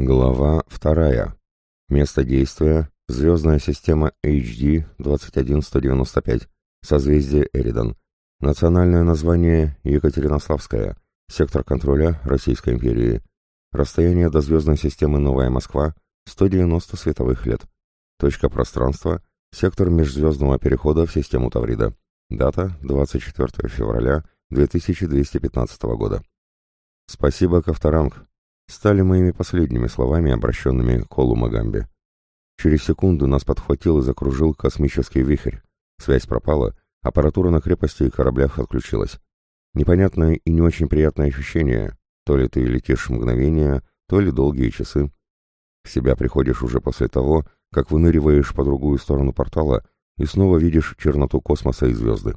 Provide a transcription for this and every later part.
Глава 2. Место действия – звездная система HD 21195, созвездие Эридон. Национальное название – Екатеринославская, сектор контроля Российской империи. Расстояние до звездной системы Новая Москва – 190 световых лет. Точка пространства – сектор межзвездного перехода в систему Таврида. Дата – 24 февраля 2215 года. Спасибо, Кавторанг, стали моими последними словами, обращенными к Колу Магамбе. Через секунду нас подхватил и закружил космический вихрь. Связь пропала, аппаратура на крепости и кораблях отключилась. Непонятное и не очень приятное ощущение. То ли ты летишь мгновение, то ли долгие часы. В себя приходишь уже после того, как выныриваешь по другую сторону портала и снова видишь черноту космоса и звезды.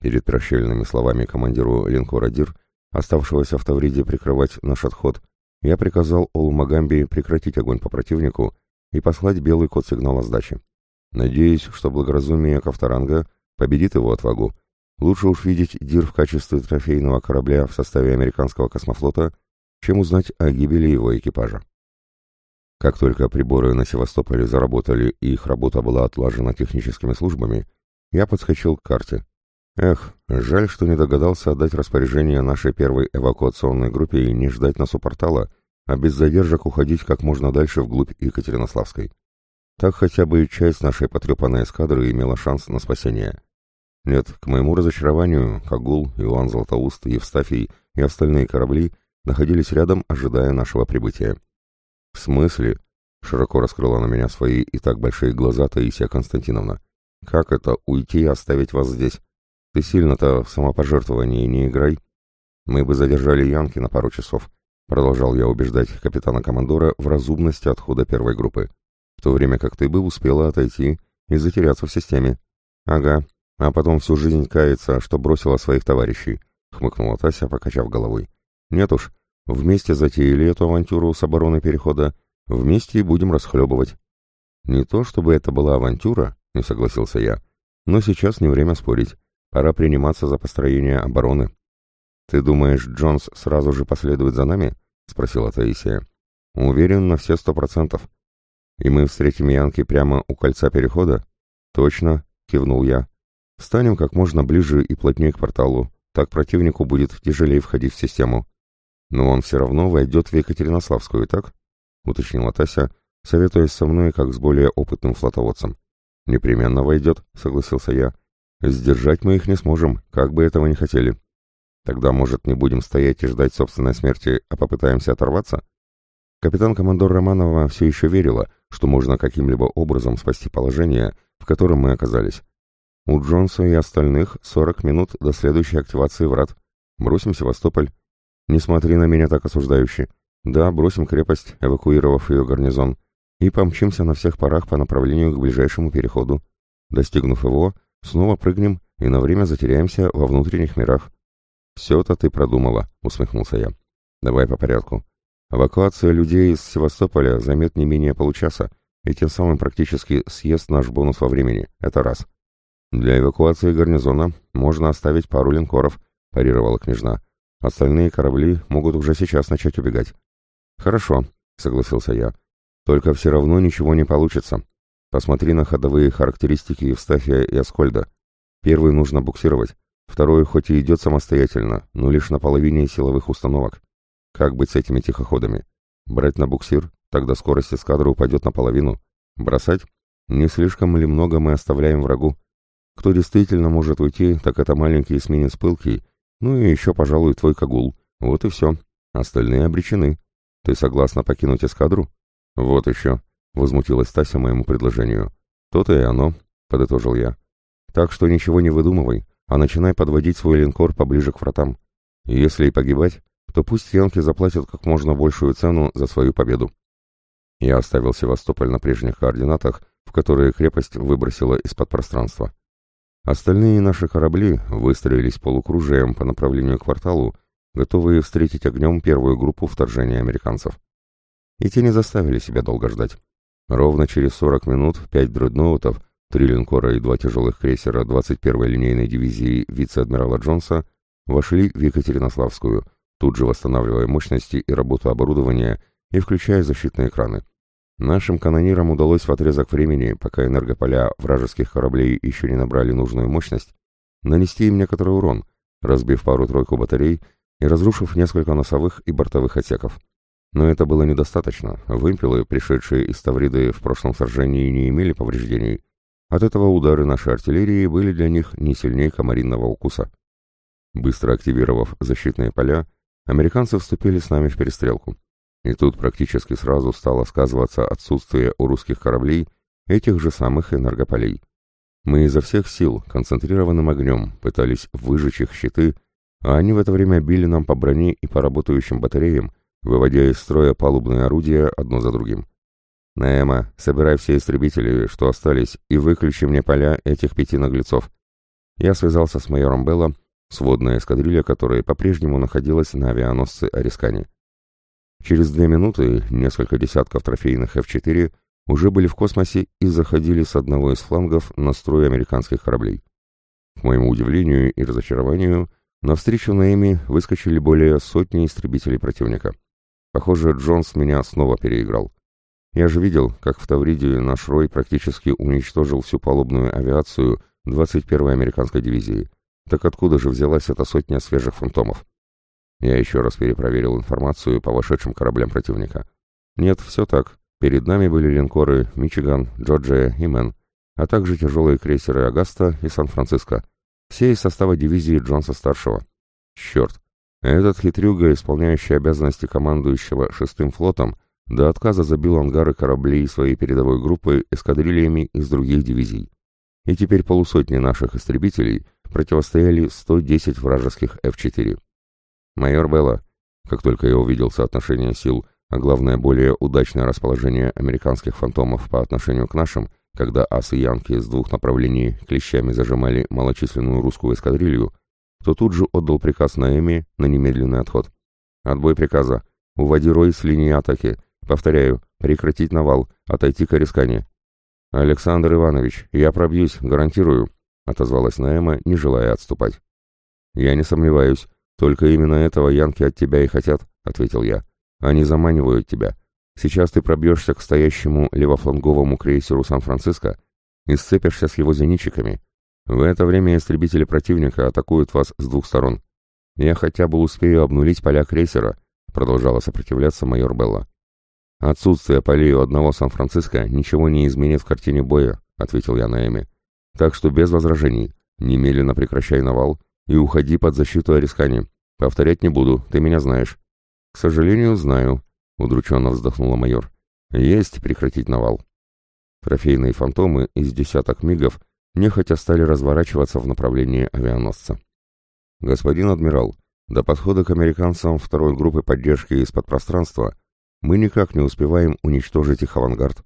Перед прощальными словами командиру линкора «Дир», оставшегося в Тавриде прикрывать наш отход, я приказал Олумагамбе прекратить огонь по противнику и послать белый код сигнала сдачи. Надеюсь, что благоразумие кавторанга победит его отвагу. Лучше уж видеть Дир в качестве трофейного корабля в составе американского космофлота, чем узнать о гибели его экипажа. Как только приборы на Севастополе заработали и их работа была отлажена техническими службами, я подскочил к карте. Эх, жаль, что не догадался отдать распоряжение нашей первой эвакуационной группе и не ждать нас у портала, а без задержек уходить как можно дальше вглубь Екатеринославской. Так хотя бы и часть нашей потрепанной эскадры имела шанс на спасение. Нет, к моему разочарованию, Кагул, Иоанн Златоуст, Евстафий и остальные корабли находились рядом, ожидая нашего прибытия. «В смысле?» — широко раскрыла на меня свои и так большие глаза Таисия Константиновна. «Как это, уйти и оставить вас здесь?» Ты сильно-то в самопожертвование не играй. Мы бы задержали Янки на пару часов. Продолжал я убеждать капитана-командора в разумности отхода первой группы. В то время как ты бы успела отойти и затеряться в системе. Ага, а потом всю жизнь кается, что бросила своих товарищей. Хмыкнула Тася, покачав головой. Нет уж, вместе затеяли эту авантюру с обороны перехода. Вместе и будем расхлебывать. Не то чтобы это была авантюра, не согласился я. Но сейчас не время спорить. Пора приниматься за построение обороны. «Ты думаешь, Джонс сразу же последует за нами?» — спросила Таисия. «Уверен на все сто процентов. И мы встретим Янки прямо у кольца перехода?» «Точно», — кивнул я. «Станем как можно ближе и плотнее к порталу. Так противнику будет тяжелее входить в систему». «Но он все равно войдет в Екатеринославскую, так?» — уточнила Тася, советуясь со мной как с более опытным флотоводцем. «Непременно войдет», — согласился я. Сдержать мы их не сможем, как бы этого ни хотели. Тогда, может, не будем стоять и ждать собственной смерти, а попытаемся оторваться? Капитан-командор Романова все еще верила, что можно каким-либо образом спасти положение, в котором мы оказались. У Джонса и остальных 40 минут до следующей активации врат. Бросим Севастополь. Не смотри на меня так осуждающе. Да, бросим крепость, эвакуировав ее гарнизон. И помчимся на всех парах по направлению к ближайшему переходу. Достигнув его, снова прыгнем и на время затеряемся во внутренних мирах. Все это ты продумала», — усмехнулся я. «Давай по порядку. Эвакуация людей из Севастополя займет не менее получаса, и тем самым практически съест наш бонус во времени. Это раз. Для эвакуации гарнизона можно оставить пару линкоров», — парировала княжна. «Остальные корабли могут уже сейчас начать убегать». «Хорошо», — согласился я. «Только все равно ничего не получится. Посмотри на ходовые характеристики Евстафия и Аскольда. Первый нужно буксировать, второй хоть и идет самостоятельно, но лишь на половине силовых установок. Как быть с этими тихоходами? Брать на буксир? Тогда скорость эскадры упадет наполовину. Бросать? Не слишком ли много мы оставляем врагу? Кто действительно может уйти, так это маленький эсминец пылкий, ну и еще, пожалуй, твой Кагул. Вот и все. Остальные обречены. Ты согласна покинуть эскадру? Вот еще. Возмутилась Тася моему предложению. То-то и оно, подытожил я. Так что ничего не выдумывай, а начинай подводить свой линкор поближе к вратам. И если и погибать, то пусть янки заплатят как можно большую цену за свою победу. Я оставил Севастополь на прежних координатах, в которые крепость выбросила из-под пространства. Остальные наши корабли выстроились полукружием по направлению к кварталу, готовые встретить огнем первую группу вторжения американцев. И те не заставили себя долго ждать. Ровно через 40 минут пять дредноутов, три линкора и два тяжелых крейсера 21-й линейной дивизии вице-адмирала Джонса вошли в Екатеринославскую, тут же восстанавливая мощности и работу оборудования и включая защитные экраны. Нашим канонирам удалось в отрезок времени, пока энергополя вражеских кораблей еще не набрали нужную мощность, нанести им некоторый урон, разбив пару-тройку батарей и разрушив несколько носовых и бортовых отсеков. Но это было недостаточно. Вымпелы, пришедшие из Тавриды в прошлом сражении, не имели повреждений. От этого удары нашей артиллерии были для них не сильнее комаринного укуса. Быстро активировав защитные поля, американцы вступили с нами в перестрелку. И тут практически сразу стало сказываться отсутствие у русских кораблей этих же самых энергополей. Мы изо всех сил концентрированным огнем пытались выжечь их щиты, а они в это время били нам по броне и по работающим батареям, выводя из строя палубные орудия одно за другим. «Наэма, собирай все истребители, что остались, и выключи мне поля этих пяти наглецов». Я связался с майором Белло, сводная эскадрилья которой по-прежнему находилась на авианосце Арискани. Через две минуты несколько десятков трофейных F-4 уже были в космосе и заходили с одного из флангов на строй американских кораблей. К моему удивлению и разочарованию, навстречу Наэме выскочили более сотни истребителей противника. Похоже, Джонс меня снова переиграл. Я же видел, как в Тавриде наш Рой практически уничтожил всю палубную авиацию 21-й американской дивизии. Так откуда же взялась эта сотня свежих фантомов? Я еще раз перепроверил информацию по вошедшим кораблям противника. Нет, все так. Перед нами были линкоры «Мичиган», «Джорджия» и «Мэн», а также тяжелые крейсеры «Агаста» и «Сан-Франциско». Все из состава дивизии Джонса-старшего. Черт, этот хитрюга, исполняющий обязанности командующего шестым флотом, до отказа забил ангары кораблей своей передовой группы эскадрильями из других дивизий. И теперь полусотни наших истребителей противостояли 110 вражеских F-4. «Майор Белла», как только я увидел соотношение сил, а главное более удачное расположение американских фантомов по отношению к нашим, когда асы Янки с двух направлений клещами зажимали малочисленную русскую эскадрилью, то тут же отдал приказ Наэме на немедленный отход. Отбой приказа. Уводи Рой с линии атаки. Повторяю, прекратить навал, отойти к орискане. «Александр Иванович, я пробьюсь, гарантирую», — отозвалась Наэма, не желая отступать. «Я не сомневаюсь. Только именно этого янки от тебя и хотят», — ответил я. «Они заманивают тебя. Сейчас ты пробьешься к стоящему левофланговому крейсеру «Сан-Франциско» и сцепишься с его зенитчиками, в это время истребители противника атакуют вас с двух сторон. Я хотя бы успею обнулить поля крейсера, продолжала сопротивляться майор Белла. Отсутствие полей у одного Сан-Франциско ничего не изменит в картине боя, ответил я Наэми. Так что без возражений. Немедленно прекращай навал и уходи под защиту Арискани. Повторять не буду, ты меня знаешь. К сожалению, знаю, удрученно вздохнула майор. Есть прекратить навал. Трофейные фантомы из десяток мигов нехотя стали разворачиваться в направлении авианосца. «Господин адмирал, до подхода к американцам второй группы поддержки из-под пространства мы никак не успеваем уничтожить их авангард»,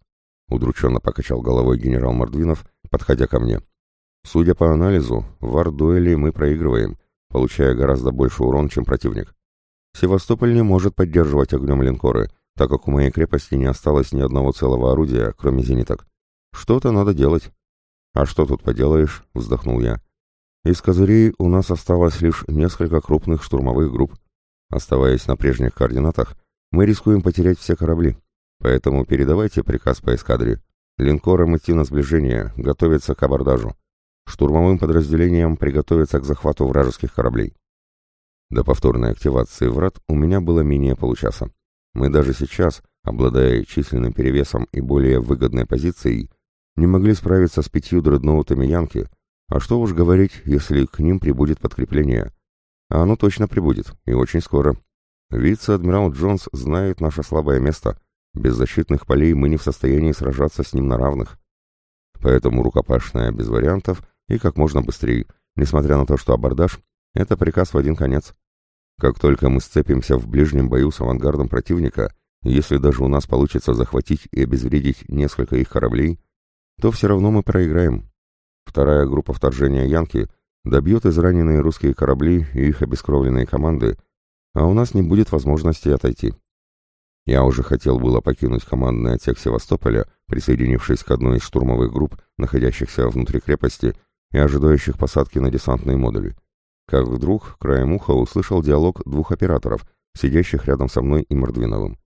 удрученно покачал головой генерал Мордвинов, подходя ко мне. «Судя по анализу, в ардуэле мы проигрываем, получая гораздо больше урон, чем противник. Севастополь не может поддерживать огнем линкоры, так как у моей крепости не осталось ни одного целого орудия, кроме зениток. Что-то надо делать». «А что тут поделаешь?» — вздохнул я. «Из козырей у нас осталось лишь несколько крупных штурмовых групп. Оставаясь на прежних координатах, мы рискуем потерять все корабли. Поэтому передавайте приказ по эскадре. Линкорам идти на сближение, готовиться к абордажу. Штурмовым подразделениям приготовиться к захвату вражеских кораблей». До повторной активации врат у меня было менее получаса. Мы даже сейчас, обладая численным перевесом и более выгодной позицией, не могли справиться с пятью дредноутами «Янки», а что уж говорить, если к ним прибудет подкрепление. А оно точно прибудет, и очень скоро. Вице-адмирал Джонс знает наше слабое место. Без защитных полей мы не в состоянии сражаться с ним на равных. Поэтому рукопашная без вариантов и как можно быстрее, несмотря на то, что абордаж — это приказ в один конец. Как только мы сцепимся в ближнем бою с авангардом противника, если даже у нас получится захватить и обезвредить несколько их кораблей — то все равно мы проиграем. Вторая группа вторжения «Янки» добьет израненные русские корабли и их обескровленные команды, а у нас не будет возможности отойти. Я уже хотел было покинуть командный отсек Севастополя, присоединившись к одной из штурмовых групп, находящихся внутри крепости и ожидающих посадки на десантные модули. Как вдруг, краем уха, услышал диалог двух операторов, сидящих рядом со мной и Мордвиновым.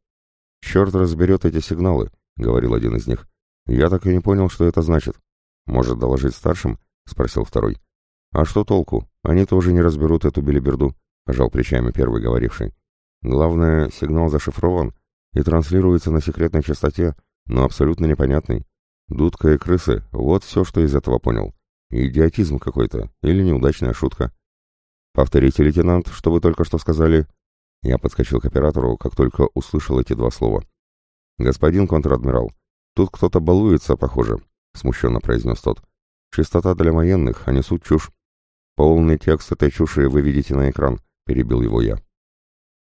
«Черт разберет эти сигналы», — говорил один из них. «Я так и не понял, что это значит. Может, доложить старшим?» — спросил второй. «А что толку? Они тоже не разберут эту белиберду», — пожал плечами первый говоривший. «Главное, сигнал зашифрован и транслируется на секретной частоте, но абсолютно непонятный. Дудка и крысы — вот все, что из этого понял. Идиотизм какой-то или неудачная шутка». «Повторите, лейтенант, что вы только что сказали?» Я подскочил к оператору, как только услышал эти два слова. «Господин контр-адмирал, «Тут кто-то балуется, похоже», — смущенно произнес тот. «Чистота для военных, а не суть чушь». «Полный текст этой чуши вы видите на экран», — перебил его я.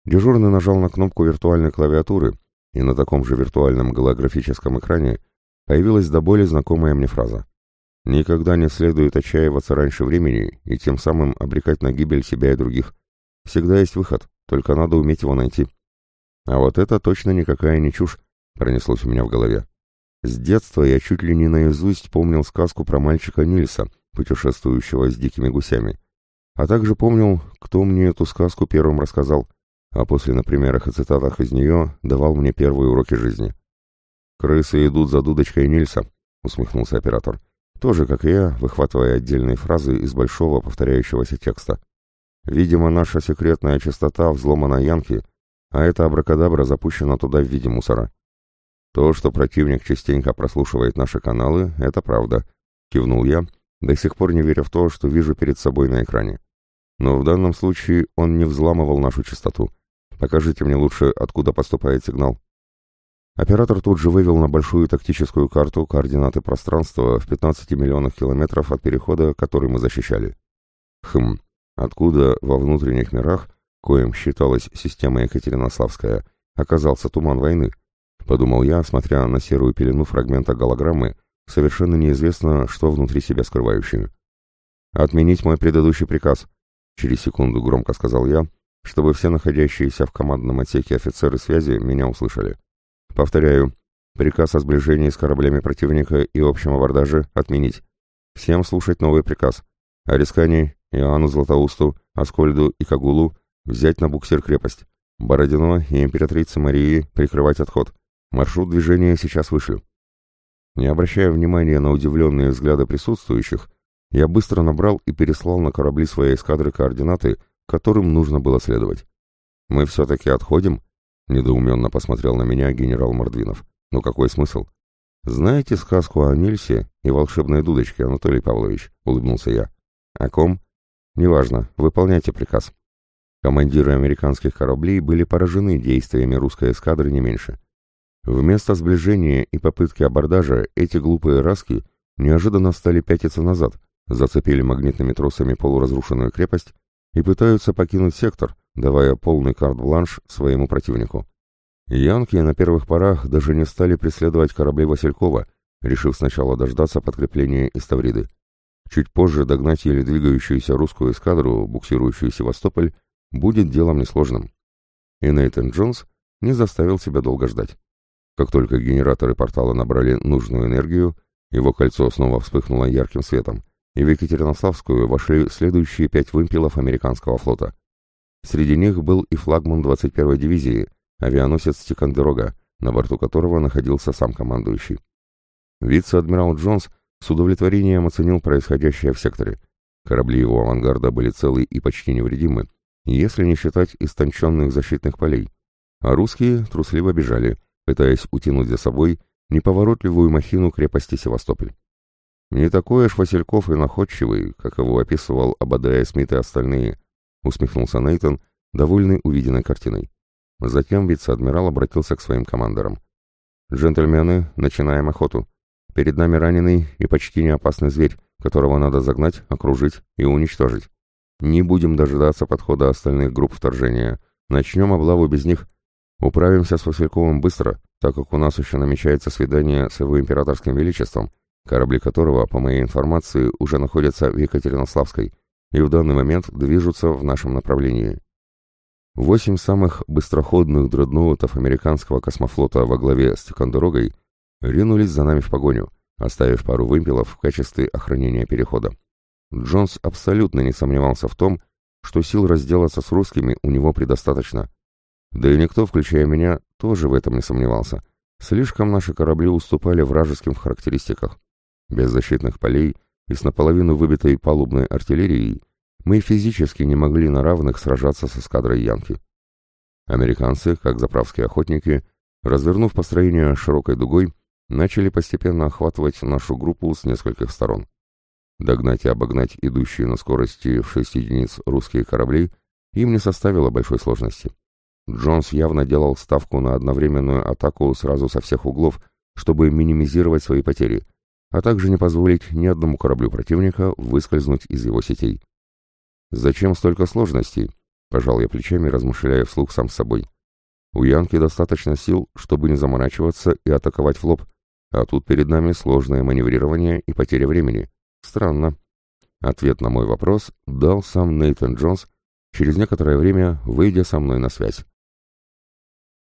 Дежурный нажал на кнопку виртуальной клавиатуры, и на таком же виртуальном голографическом экране появилась до боли знакомая мне фраза. «Никогда не следует отчаиваться раньше времени и тем самым обрекать на гибель себя и других. Всегда есть выход, только надо уметь его найти». «А вот это точно никакая не чушь», — пронеслось у меня в голове. С детства я чуть ли не наизусть помнил сказку про мальчика Нильса, путешествующего с дикими гусями. А также помнил, кто мне эту сказку первым рассказал, а после на примерах и цитатах из нее давал мне первые уроки жизни. «Крысы идут за дудочкой Нильса», — усмехнулся оператор. Тоже, как и я, выхватывая отдельные фразы из большого повторяющегося текста. «Видимо, наша секретная частота взломана Янки, а эта абракадабра запущена туда в виде мусора». То, что противник частенько прослушивает наши каналы, это правда, кивнул я, до сих пор не веря в то, что вижу перед собой на экране. Но в данном случае он не взламывал нашу частоту. Покажите мне лучше, откуда поступает сигнал. Оператор тут же вывел на большую тактическую карту координаты пространства в 15 миллионах километров от перехода, который мы защищали. Хм, откуда во внутренних мирах, коим считалась система Екатеринославская, оказался туман войны? Подумал я, смотря на серую пелену фрагмента голограммы, совершенно неизвестно, что внутри себя скрывающими. «Отменить мой предыдущий приказ», — через секунду громко сказал я, чтобы все находящиеся в командном отсеке офицеры связи меня услышали. «Повторяю, приказ о сближении с кораблями противника и общем абордаже отменить. Всем слушать новый приказ. Арискане, Иоанну Златоусту, Аскольду и Кагулу взять на буксир крепость. Бородино и императрице Марии прикрывать отход. Маршрут движения сейчас вышлю. Не обращая внимания на удивленные взгляды присутствующих, я быстро набрал и переслал на корабли своей эскадры координаты, которым нужно было следовать. «Мы все-таки отходим?» — недоуменно посмотрел на меня генерал Мордвинов. «Ну какой смысл?» «Знаете сказку о Нильсе и волшебной дудочке, Анатолий Павлович?» — улыбнулся я. «О ком?» «Неважно. Выполняйте приказ». Командиры американских кораблей были поражены действиями русской эскадры не меньше. Вместо сближения и попытки абордажа эти глупые раски неожиданно стали пятиться назад, зацепили магнитными тросами полуразрушенную крепость и пытаются покинуть сектор, давая полный карт-бланш своему противнику. Янки на первых порах даже не стали преследовать корабли Василькова, решив сначала дождаться подкрепления из Тавриды. Чуть позже догнать еле двигающуюся русскую эскадру, буксирующую Севастополь, будет делом несложным. И Нейтан Джонс не заставил себя долго ждать. Как только генераторы портала набрали нужную энергию, его кольцо снова вспыхнуло ярким светом, и в Екатеринославскую вошли следующие пять вымпелов американского флота. Среди них был и флагман 21-й дивизии, авианосец Тикандерога, на борту которого находился сам командующий. Вице-адмирал Джонс с удовлетворением оценил происходящее в секторе. Корабли его авангарда были целы и почти невредимы, если не считать истонченных защитных полей. А русские трусливо бежали – пытаясь утянуть за собой неповоротливую махину крепости Севастополь. «Не такой уж Васильков и находчивый, как его описывал Абадая Смит и остальные», — усмехнулся Нейтон, довольный увиденной картиной. Затем вице-адмирал обратился к своим командирам. «Джентльмены, начинаем охоту. Перед нами раненый и почти неопасный зверь, которого надо загнать, окружить и уничтожить. Не будем дожидаться подхода остальных групп вторжения. Начнем облаву без них Управимся с Васильковым быстро, так как у нас еще намечается свидание с его императорским величеством, корабли которого, по моей информации, уже находятся в Екатеринославской и в данный момент движутся в нашем направлении. Восемь самых быстроходных дредноутов американского космофлота во главе с Тикандорогой ринулись за нами в погоню, оставив пару вымпелов в качестве охранения перехода. Джонс абсолютно не сомневался в том, что сил разделаться с русскими у него предостаточно – да и никто, включая меня, тоже в этом не сомневался. Слишком наши корабли уступали вражеским в характеристиках. Без защитных полей и с наполовину выбитой палубной артиллерией мы физически не могли на равных сражаться с эскадрой Янки. Американцы, как заправские охотники, развернув построение широкой дугой, начали постепенно охватывать нашу группу с нескольких сторон. Догнать и обогнать идущие на скорости в 6 единиц русские корабли им не составило большой сложности. Джонс явно делал ставку на одновременную атаку сразу со всех углов, чтобы минимизировать свои потери, а также не позволить ни одному кораблю противника выскользнуть из его сетей. «Зачем столько сложностей?» – пожал я плечами, размышляя вслух сам с собой. «У Янки достаточно сил, чтобы не заморачиваться и атаковать в лоб, а тут перед нами сложное маневрирование и потеря времени. Странно». Ответ на мой вопрос дал сам Нейтан Джонс, через некоторое время выйдя со мной на связь.